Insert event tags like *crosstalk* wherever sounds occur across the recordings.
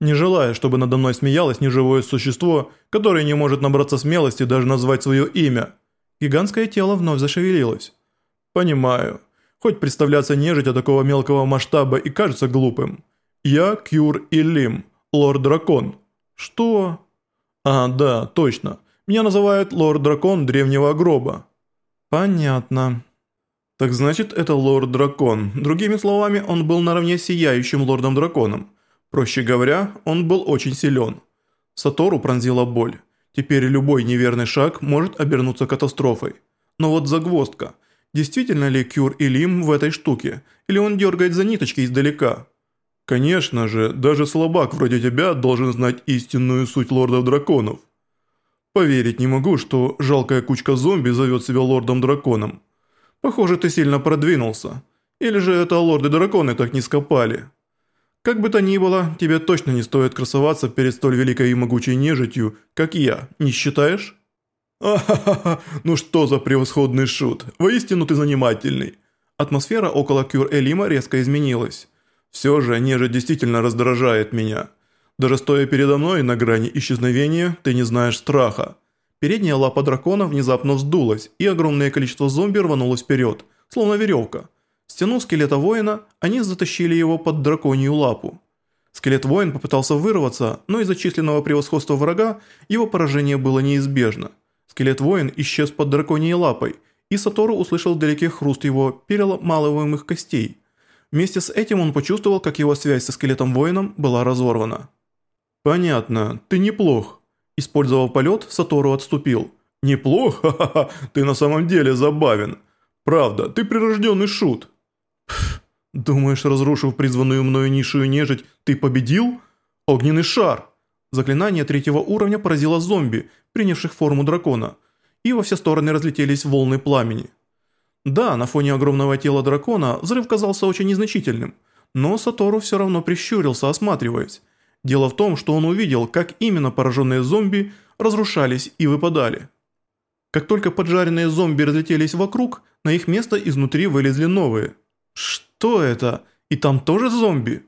не желая, чтобы надо мной смеялось неживое существо, которое не может набраться смелости даже назвать свое имя. Гигантское тело вновь зашевелилось. Понимаю. Хоть представляться нежитя такого мелкого масштаба и кажется глупым. Я Кюр Илим, лорд-дракон. Что? А, да, точно. Меня называют лорд-дракон древнего гроба. Понятно. Так значит, это лорд-дракон. Другими словами, он был наравне с сияющим лордом-драконом. Проще говоря, он был очень силен. Сатору пронзила боль. Теперь любой неверный шаг может обернуться катастрофой. Но вот загвоздка. Действительно ли Кюр Илим в этой штуке? Или он дергает за ниточки издалека? Конечно же, даже слабак вроде тебя должен знать истинную суть лордов-драконов. Поверить не могу, что жалкая кучка зомби зовет себя лордом-драконом. Похоже, ты сильно продвинулся. Или же это лорды-драконы так низко пали? Как бы то ни было, тебе точно не стоит красоваться перед столь великой и могучей нежитью, как я, не считаешь? Ахахаха, ну что за превосходный шут, воистину ты занимательный. Атмосфера около Кюр-Элима резко изменилась. Все же нежить действительно раздражает меня. Даже стоя передо мной на грани исчезновения, ты не знаешь страха. Передняя лапа дракона внезапно вздулась, и огромное количество зомби рванулось вперед, словно веревка. Стянув скелета воина, они затащили его под драконью лапу. Скелет-воин попытался вырваться, но из-за численного превосходства врага его поражение было неизбежно. Скелет-воин исчез под драконьей лапой, и Сатору услышал вдалеке хруст его переломалываемых костей. Вместе с этим он почувствовал, как его связь со скелетом-воином была разорвана. «Понятно, ты неплох». Использовав полет, Сатору отступил. «Неплох? Ха-ха-ха, ты на самом деле забавен. Правда, ты прирожденный шут». Думаешь, разрушив призванную мною низшую нежить, ты победил? Огненный шар. Заклинание третьего уровня поразило зомби, принявших форму дракона, и во все стороны разлетелись волны пламени. Да, на фоне огромного тела дракона взрыв казался очень незначительным, но Сатору все равно прищурился, осматриваясь. Дело в том, что он увидел, как именно пораженные зомби разрушались и выпадали. Как только поджаренные зомби разлетелись вокруг, на их место изнутри вылезли новые. Что это? И там тоже зомби?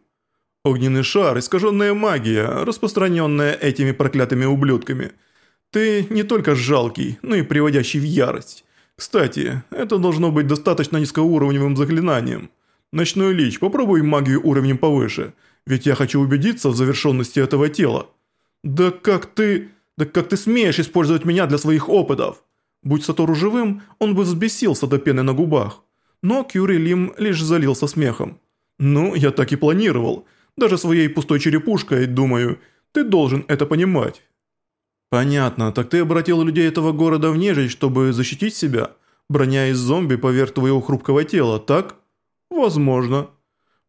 Огненный шар, искаженная магия, распространенная этими проклятыми ублюдками. Ты не только жалкий, но и приводящий в ярость. Кстати, это должно быть достаточно низкоуровневым заклинанием. Ночной лич, попробуй магию уровнем повыше, ведь я хочу убедиться в завершенности этого тела. Да как ты... Да как ты смеешь использовать меня для своих опытов? Будь Сатору живым, он бы взбесился до пены на губах. Но Кюри Лим лишь залился смехом. «Ну, я так и планировал. Даже своей пустой черепушкой, думаю, ты должен это понимать». «Понятно, так ты обратил людей этого города в нежить, чтобы защитить себя, броня из зомби поверх твоего хрупкого тела, так?» «Возможно».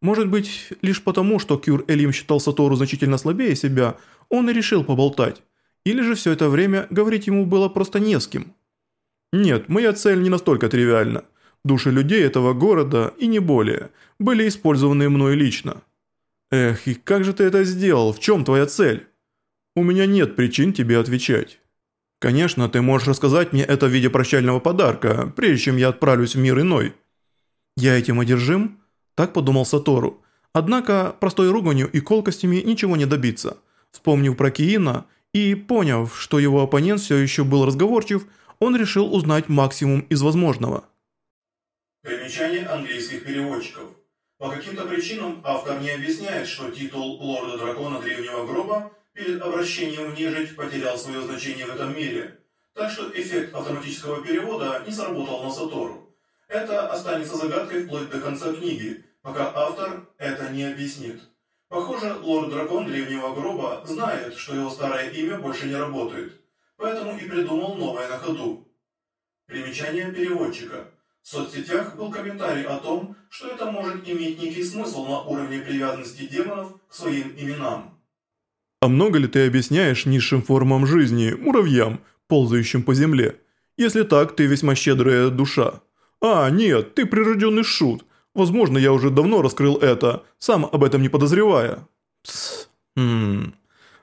Может быть, лишь потому, что Кюр Элим считал Сатору значительно слабее себя, он и решил поболтать. Или же все это время говорить ему было просто не с кем. Нет, моя цель не настолько тривиальна. Души людей этого города, и не более, были использованы мной лично. Эх, и как же ты это сделал? В чем твоя цель? У меня нет причин тебе отвечать. Конечно, ты можешь рассказать мне это в виде прощального подарка, прежде чем я отправлюсь в мир иной. Я этим одержим? Так подумал Сатору. Однако простой руганью и колкостями ничего не добиться. Вспомнив про Киина и поняв, что его оппонент все еще был разговорчив, он решил узнать максимум из возможного. Примечание английских переводчиков. По каким-то причинам автор не объясняет, что титул Лорда-Дракона Древнего Гроба перед обращением в нежить потерял свое значение в этом мире, так что эффект автоматического перевода не сработал на Сатору. Это останется загадкой вплоть до конца книги, пока автор это не объяснит. Похоже, лорд-дракон Древнего Гроба знает, что его старое имя больше не работает, поэтому и придумал новое на ходу. Примечание переводчика. В соцсетях был комментарий о том, что это может иметь некий смысл на уровне привязанности демонов к своим именам. А много ли ты объясняешь низшим формам жизни, муравьям, ползающим по земле? Если так, ты весьма щедрая душа. А, нет, ты прирожденный шут. Возможно, я уже давно раскрыл это, сам об этом не подозревая. Тсс. Хм.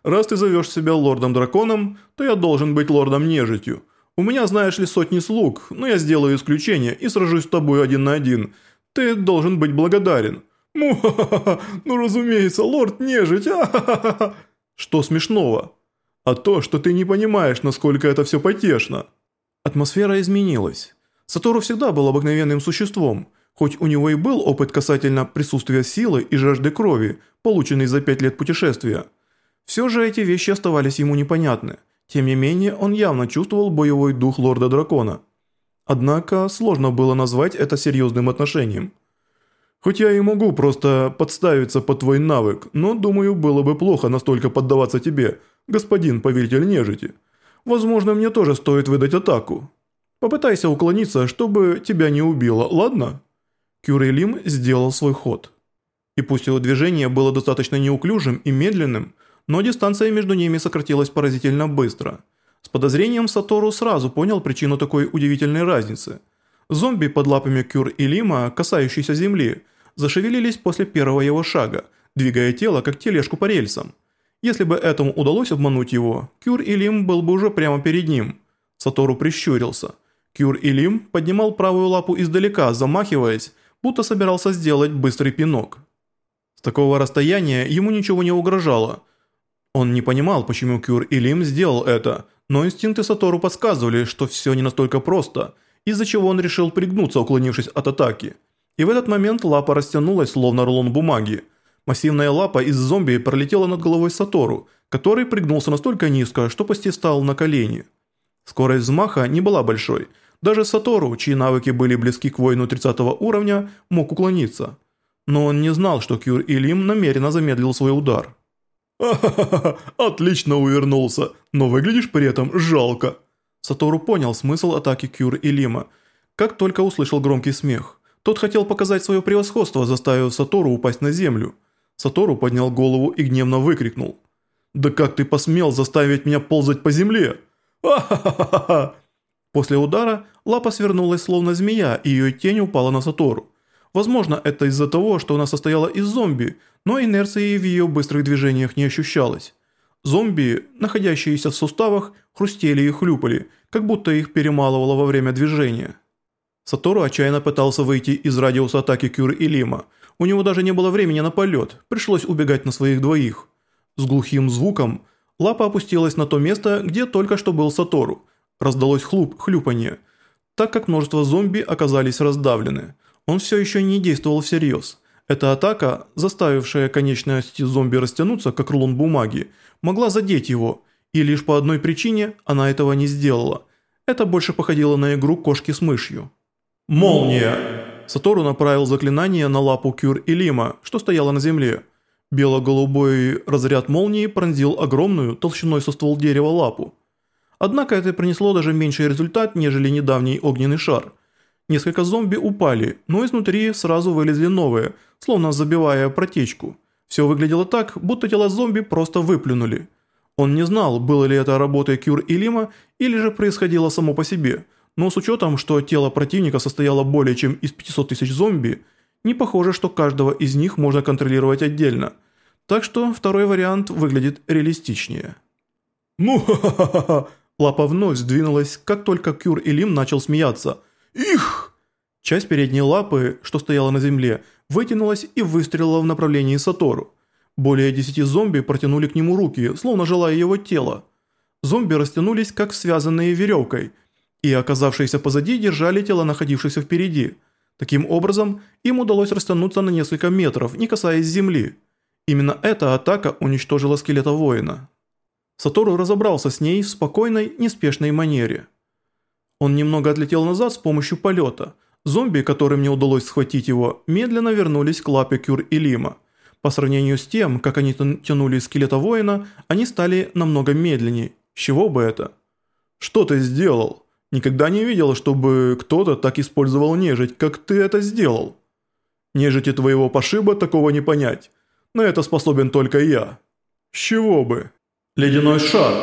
Раз ты зовешь себя лордом-драконом, то я должен быть лордом-нежитью. У меня, знаешь ли, сотни слуг, но я сделаю исключение и сражусь с тобой один на один. Ты должен быть благодарен. Му-ха-ха-ха, ну разумеется, лорд нежить, а-ха-ха-ха. Что смешного? А то, что ты не понимаешь, насколько это все потешно. Атмосфера изменилась. Сатору всегда был обыкновенным существом, хоть у него и был опыт касательно присутствия силы и жажды крови, полученный за пять лет путешествия. Все же эти вещи оставались ему непонятны. Тем не менее, он явно чувствовал боевой дух лорда-дракона. Однако, сложно было назвать это серьезным отношением. Хоть я и могу просто подставиться под твой навык, но думаю, было бы плохо настолько поддаваться тебе, господин повелитель нежити. Возможно, мне тоже стоит выдать атаку. Попытайся уклониться, чтобы тебя не убило, ладно?» Кюрейлим сделал свой ход. И пусть его движение было достаточно неуклюжим и медленным, но дистанция между ними сократилась поразительно быстро. С подозрением Сатору сразу понял причину такой удивительной разницы. Зомби под лапами Кюр и Лима, касающиеся земли, зашевелились после первого его шага, двигая тело как тележку по рельсам. Если бы этому удалось обмануть его, Кюр и Лим был бы уже прямо перед ним. Сатору прищурился. Кюр и Лим поднимал правую лапу издалека, замахиваясь, будто собирался сделать быстрый пинок. С такого расстояния ему ничего не угрожало. Он не понимал, почему Кюр и Лим сделал это, но инстинкты Сатору подсказывали, что все не настолько просто, из-за чего он решил пригнуться, уклонившись от атаки. И в этот момент лапа растянулась, словно рулон бумаги. Массивная лапа из зомби пролетела над головой Сатору, который пригнулся настолько низко, что почти стал на колени. Скорость взмаха не была большой. Даже Сатору, чьи навыки были близки к воину 30 уровня, мог уклониться. Но он не знал, что Кюр Илим намеренно замедлил свой удар. «Ха-ха-ха, *laughs* отлично увернулся, но выглядишь при этом жалко». Сатору понял смысл атаки Кюр Илима, как только услышал громкий смех. Тот хотел показать свое превосходство, заставив Сатору упасть на землю. Сатору поднял голову и гневно выкрикнул. «Да как ты посмел заставить меня ползать по земле?» «Ха-ха-ха-ха!» *laughs* После удара лапа свернулась словно змея, и ее тень упала на Сатору. Возможно, это из-за того, что она состояла из зомби, но инерции в ее быстрых движениях не ощущалось. Зомби, находящиеся в суставах, хрустели и хлюпали, как будто их перемалывало во время движения. Сатору отчаянно пытался выйти из радиуса атаки Кюр и Лима. У него даже не было времени на полет, пришлось убегать на своих двоих. С глухим звуком лапа опустилась на то место, где только что был Сатору. Раздалось хлуп, хлюпанье, так как множество зомби оказались раздавлены. Он все еще не действовал всерьез. Эта атака, заставившая конечности зомби растянуться, как рулон бумаги, могла задеть его, и лишь по одной причине она этого не сделала. Это больше походило на игру кошки с мышью. «Молния!» Сатору направил заклинание на лапу Кюр и Лима, что стояла на земле. Бело-голубой разряд молнии пронзил огромную, толщиной со ствол дерева лапу. Однако это принесло даже меньший результат, нежели недавний огненный шар. Несколько зомби упали, но изнутри сразу вылезли новые, словно забивая протечку. Все выглядело так, будто тела зомби просто выплюнули. Он не знал, было ли это работой Кюр и Лима, или же происходило само по себе, но с учетом, что тело противника состояло более чем из 500 тысяч зомби, не похоже, что каждого из них можно контролировать отдельно. Так что второй вариант выглядит реалистичнее. Ну ха-ха-ха! Лапа вновь сдвинулась, как только Кюр и Лим начал смеяться. «Их!» Часть передней лапы, что стояла на земле, вытянулась и выстрелила в направлении Сатору. Более десяти зомби протянули к нему руки, словно желая его тела. Зомби растянулись, как связанные веревкой, и оказавшиеся позади держали тела находившихся впереди. Таким образом, им удалось растянуться на несколько метров, не касаясь земли. Именно эта атака уничтожила скелета воина. Сатору разобрался с ней в спокойной, неспешной манере. Он немного отлетел назад с помощью полета. Зомби, которым не удалось схватить его, медленно вернулись к лапе Кюр и Лима. По сравнению с тем, как они тянули скелета воина, они стали намного медленнее. С чего бы это? «Что ты сделал? Никогда не видел, чтобы кто-то так использовал нежить, как ты это сделал. Нежити твоего пошиба такого не понять. На это способен только я. С чего бы?» Ледяной шар.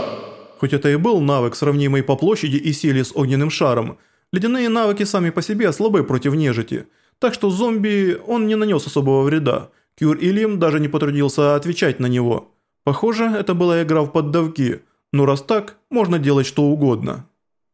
Хоть это и был навык, сравнимый по площади и силе с огненным шаром, ледяные навыки сами по себе слабы против нежити, так что зомби он не нанес особого вреда. Кюр Илим даже не потрудился отвечать на него. Похоже, это была игра в поддавки, но раз так, можно делать что угодно.